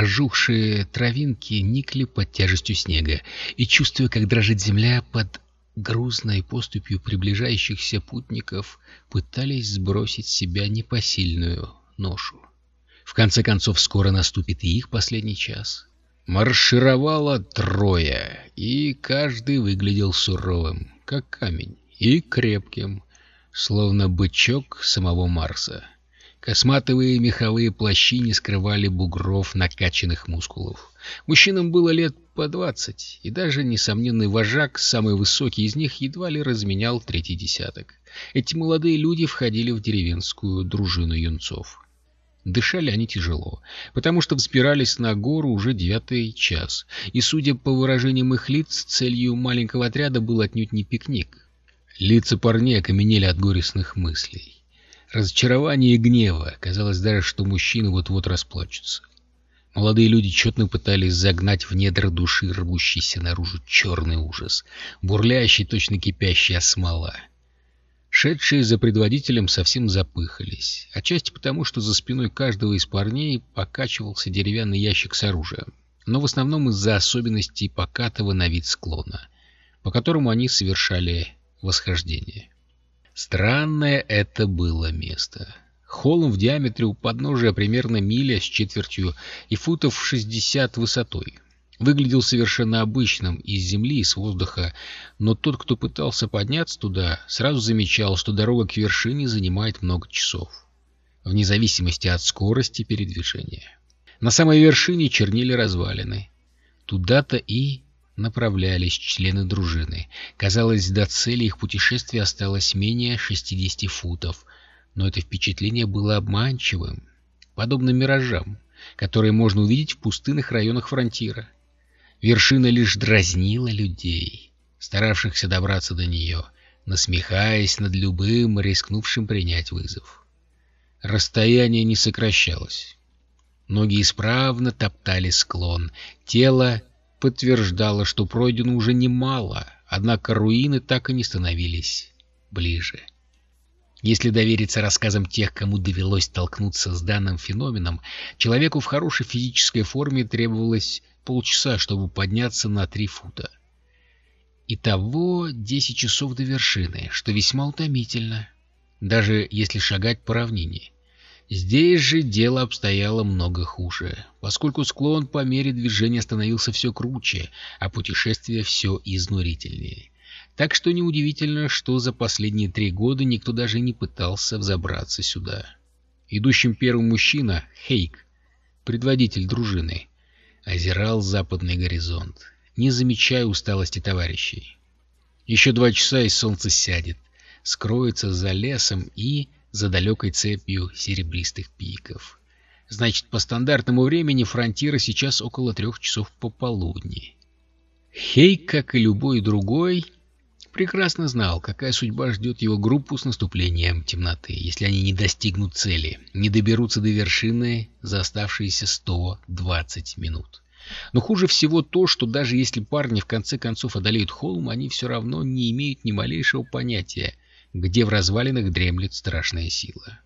Пожухшие травинки никли под тяжестью снега, и, чувствуя, как дрожит земля под грузной поступью приближающихся путников, пытались сбросить с себя непосильную ношу. В конце концов, скоро наступит и их последний час. Маршировало трое, и каждый выглядел суровым, как камень, и крепким, словно бычок самого Марса. Косматовые меховые плащи не скрывали бугров накачанных мускулов. Мужчинам было лет по двадцать, и даже несомненный вожак, самый высокий из них, едва ли разменял третий десяток. Эти молодые люди входили в деревенскую дружину юнцов. Дышали они тяжело, потому что взбирались на гору уже девятый час, и, судя по выражениям их лиц, целью маленького отряда был отнюдь не пикник. Лица парней окаменели от горестных мыслей разочарования и гнева. Казалось даже, что мужчины вот-вот расплачутся. Молодые люди тщетно пытались загнать в недра души рвущийся наружу черный ужас, бурлящий, точно кипящая смола. Шедшие за предводителем совсем запыхались, отчасти потому, что за спиной каждого из парней покачивался деревянный ящик с оружием, но в основном из-за особенностей покатого на вид склона, по которому они совершали восхождение. Странное это было место. Холм в диаметре у подножия примерно миля с четвертью и футов 60 высотой. Выглядел совершенно обычным, из земли и с воздуха, но тот, кто пытался подняться туда, сразу замечал, что дорога к вершине занимает много часов, вне зависимости от скорости передвижения. На самой вершине чернили развалины. Туда-то и направлялись члены дружины. Казалось, до цели их путешествия осталось менее 60 футов, но это впечатление было обманчивым, подобно миражам, которые можно увидеть в пустынных районах фронтира. Вершина лишь дразнила людей, старавшихся добраться до нее, насмехаясь над любым, рискнувшим принять вызов. Расстояние не сокращалось. Ноги исправно топтали склон, тело подтверждало, что пройдено уже немало, однако руины так и не становились ближе. Если довериться рассказам тех, кому довелось столкнуться с данным феноменом, человеку в хорошей физической форме требовалось полчаса, чтобы подняться на три фута. Итого десять часов до вершины, что весьма утомительно, даже если шагать по равнине. Здесь же дело обстояло много хуже, поскольку склон по мере движения становился все круче, а путешествие все изнурительнее. Так что неудивительно, что за последние три года никто даже не пытался взобраться сюда. Идущим первым мужчина, Хейк, предводитель дружины, озирал западный горизонт, не замечая усталости товарищей. Еще два часа и солнце сядет, скроется за лесом и за далекой цепью серебристых пиков. Значит, по стандартному времени фронтира сейчас около трех часов пополудни. Хей, как и любой другой, прекрасно знал, какая судьба ждет его группу с наступлением темноты, если они не достигнут цели, не доберутся до вершины за оставшиеся 120 минут. Но хуже всего то, что даже если парни в конце концов одолеют холм, они все равно не имеют ни малейшего понятия, где в развалинах дремлет страшная сила.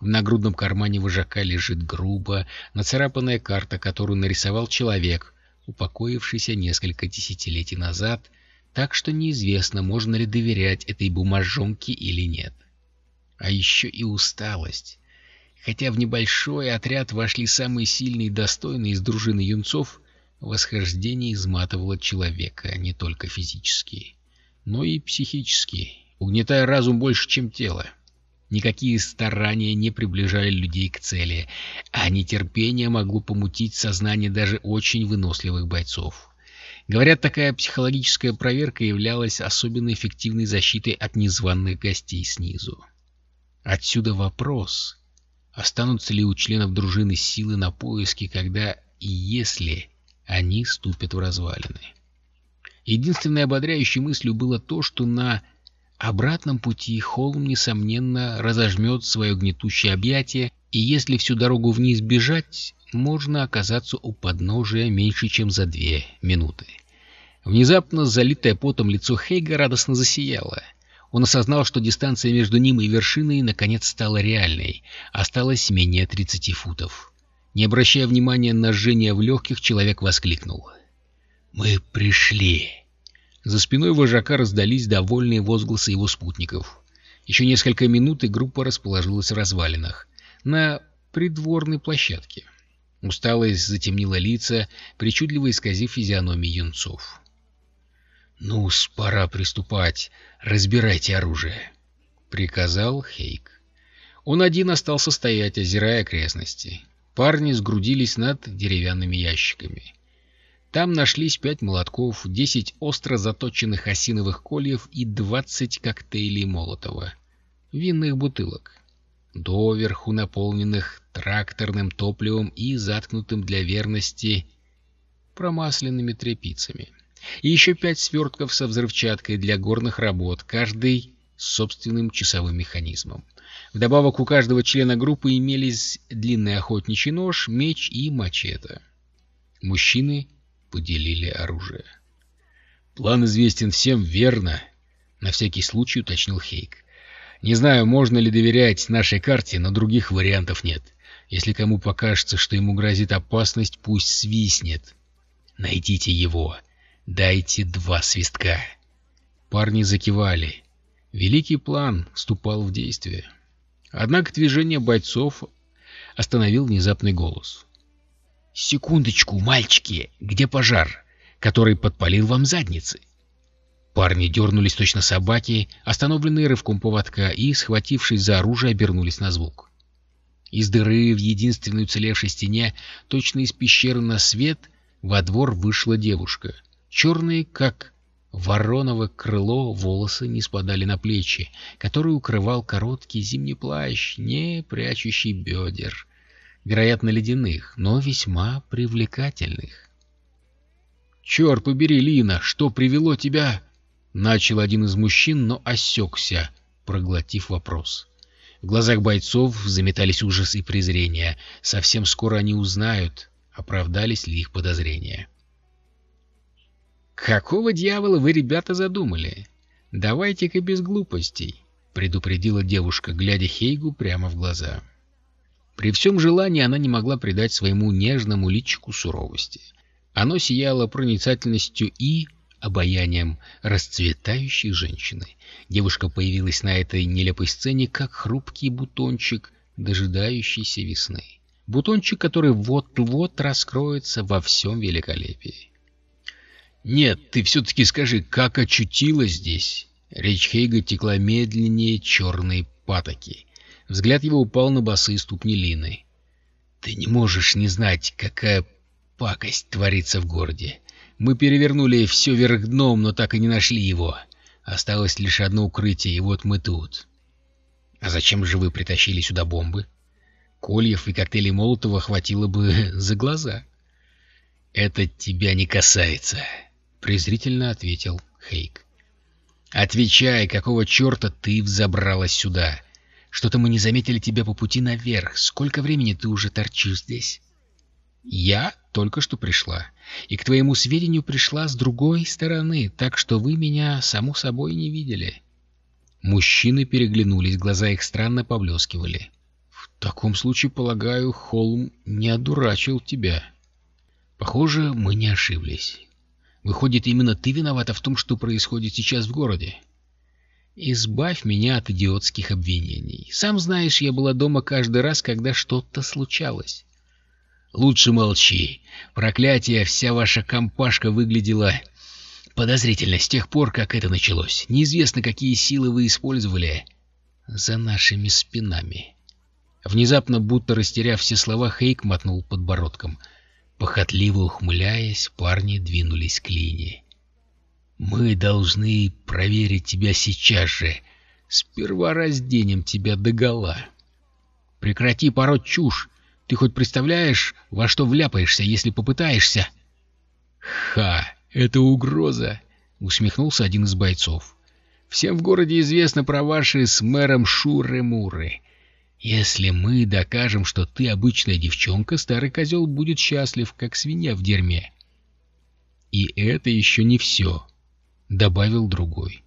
В нагрудном кармане вожака лежит грубо нацарапанная карта, которую нарисовал человек, упокоившийся несколько десятилетий назад, так что неизвестно, можно ли доверять этой бумажонке или нет. А еще и усталость. Хотя в небольшой отряд вошли самые сильные и достойные из дружины юнцов, восхождение изматывало человека не только физически, но и психически, угнетая разум больше, чем тело. Никакие старания не приближали людей к цели, а нетерпение могло помутить сознание даже очень выносливых бойцов. Говорят, такая психологическая проверка являлась особенно эффективной защитой от незваных гостей снизу. Отсюда вопрос, останутся ли у членов дружины силы на поиски, когда и если они ступят в развалины. Единственной ободряющей мыслью было то, что на обратном пути холм, несомненно, разожмет свое гнетущее объятие, и если всю дорогу вниз бежать, можно оказаться у подножия меньше, чем за две минуты. Внезапно залитое потом лицо Хейга радостно засияло. Он осознал, что дистанция между ним и вершиной наконец стала реальной, осталось менее 30 футов. Не обращая внимания на жжение в легких, человек воскликнул. «Мы пришли!» За спиной вожака раздались довольные возгласы его спутников. Еще несколько минут, и группа расположилась в развалинах, на придворной площадке. Усталость затемнила лица, причудливо исказив физиономии юнцов. ну пора приступать. Разбирайте оружие», — приказал Хейк. Он один остался стоять, озирая окрестности. Парни сгрудились над деревянными ящиками. Там нашлись пять молотков, десять остро заточенных осиновых кольев и двадцать коктейлей Молотова. Винных бутылок. Доверху наполненных тракторным топливом и заткнутым для верности промасленными тряпицами. И еще пять свертков со взрывчаткой для горных работ, каждый с собственным часовым механизмом. Вдобавок у каждого члена группы имелись длинный охотничий нож, меч и мачете. Мужчины поделили оружие. «План известен всем, верно?» — на всякий случай уточнил Хейк. «Не знаю, можно ли доверять нашей карте, но других вариантов нет. Если кому покажется, что ему грозит опасность, пусть свистнет. Найдите его. Дайте два свистка». Парни закивали. Великий план вступал в действие. Однако движение бойцов остановил внезапный голос. «Секундочку, мальчики! Где пожар, который подпалил вам задницы?» Парни дернулись точно собаки, остановленные рывком поводка, и, схватившись за оружие, обернулись на звук. Из дыры в единственной уцелевшей стене, точно из пещеры на свет, во двор вышла девушка, черная, как Вороново крыло волосы не спадали на плечи, который укрывал короткий зимний плащ, не прячущий бедер, вероятно, ледяных, но весьма привлекательных. «Черт побери, Лина, что привело тебя?» — начал один из мужчин, но осекся, проглотив вопрос. В глазах бойцов заметались ужас и презрение. Совсем скоро они узнают, оправдались ли их подозрения. «Какого дьявола вы, ребята, задумали? Давайте-ка без глупостей», — предупредила девушка, глядя Хейгу прямо в глаза. При всем желании она не могла придать своему нежному личику суровости. Оно сияло проницательностью и обаянием расцветающей женщины. Девушка появилась на этой нелепой сцене, как хрупкий бутончик, дожидающийся весны. Бутончик, который вот-вот раскроется во всем великолепии. «Нет, ты все-таки скажи, как очутилась здесь?» Речь Хейга текла медленнее черной патоки. Взгляд его упал на босые ступни Лины. «Ты не можешь не знать, какая пакость творится в городе. Мы перевернули все вверх дном, но так и не нашли его. Осталось лишь одно укрытие, и вот мы тут». «А зачем же вы притащили сюда бомбы?» Кольев и коктейлей Молотова хватило бы за глаза. «Это тебя не касается», — презрительно ответил Хейк. «Отвечай, какого черта ты взобралась сюда? Что-то мы не заметили тебя по пути наверх. Сколько времени ты уже торчишь здесь?» «Я только что пришла. И, к твоему сведению, пришла с другой стороны, так что вы меня, само собой, не видели». Мужчины переглянулись, глаза их странно поблескивали. «В таком случае, полагаю, Холм не одурачил тебя». «Похоже, мы не ошиблись. Выходит, именно ты виновата в том, что происходит сейчас в городе. Избавь меня от идиотских обвинений. Сам знаешь, я была дома каждый раз, когда что-то случалось. Лучше молчи. Проклятие, вся ваша компашка выглядела подозрительно с тех пор, как это началось. Неизвестно, какие силы вы использовали за нашими спинами. Внезапно, будто растеряв все слова, Хейк мотнул подбородком — Похотливо ухмыляясь, парни двинулись к Лине. «Мы должны проверить тебя сейчас же. Сперва разденем тебя догола». «Прекрати пороть чушь. Ты хоть представляешь, во что вляпаешься, если попытаешься?» «Ха! Это угроза!» — усмехнулся один из бойцов. «Всем в городе известно про ваши с мэром Шуры-Муры. Если мы докажем, что ты обычная девчонка, старый козел будет счастлив, как свинья в дерьме. И это еще не все, — добавил другой.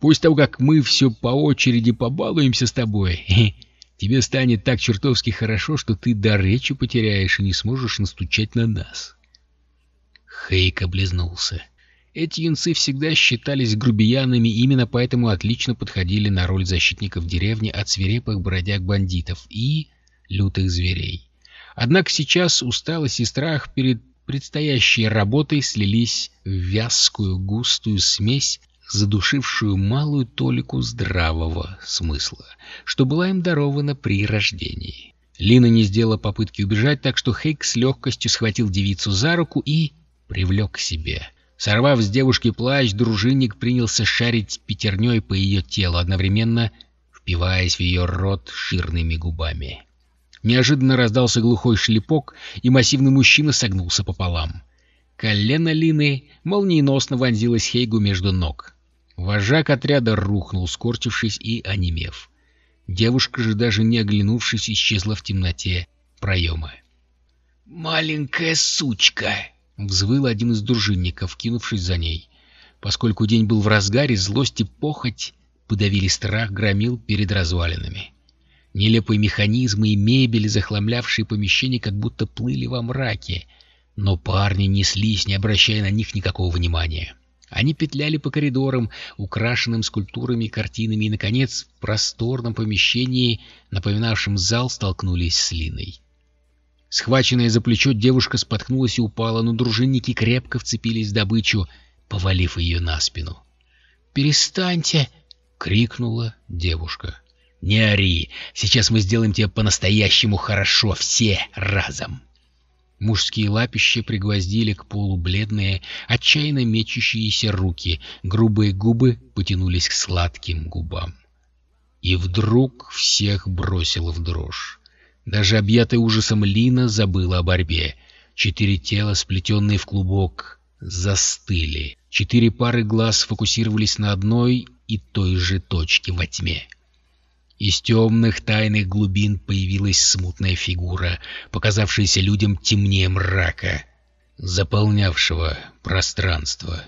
Пусть того, как мы все по очереди побалуемся с тобой, Тебе станет так чертовски хорошо, что ты до речи потеряешь и не сможешь настучать на нас. Хейк облизнулся. Эти юнцы всегда считались грубиянами, именно поэтому отлично подходили на роль защитников деревни от свирепых бродяг-бандитов и лютых зверей. Однако сейчас усталость и страх перед предстоящей работой слились в вязкую густую смесь, задушившую малую толику здравого смысла, что была им дарована при рождении. Лина не сделала попытки убежать, так что Хейк с легкостью схватил девицу за руку и привлек к себе. Сорвав с девушки плащ, дружинник принялся шарить пятерней по ее телу, одновременно впиваясь в ее рот жирными губами. Неожиданно раздался глухой шлепок, и массивный мужчина согнулся пополам. Колено Лины молниеносно вонзилось Хейгу между ног. Вожак отряда рухнул, скорчившись и онемев. Девушка же, даже не оглянувшись, исчезла в темноте проема. «Маленькая сучка!» — взвыл один из дружинников, кинувшись за ней. Поскольку день был в разгаре, злость и похоть подавили страх громил перед развалинами. Нелепые механизмы и мебель, захламлявшие помещение, как будто плыли во мраке, но парни неслись, не обращая на них никакого внимания. Они петляли по коридорам, украшенным скульптурами и картинами, и, наконец, в просторном помещении, напоминавшем зал, столкнулись с Линой. Схваченная за плечо девушка споткнулась и упала, но дружинники крепко вцепились в добычу, повалив ее на спину. «Перестаньте!» — крикнула девушка. «Не ори! Сейчас мы сделаем тебе по-настоящему хорошо, все разом!» Мужские лапища пригвоздили к полу бледные, отчаянно мечущиеся руки, грубые губы потянулись к сладким губам. И вдруг всех бросило в дрожь. Даже объятая ужасом Лина забыла о борьбе. Четыре тела, сплетенные в клубок, застыли. Четыре пары глаз сфокусировались на одной и той же точке во тьме. Из темных тайных глубин появилась смутная фигура, показавшаяся людям темнее мрака, заполнявшего пространство.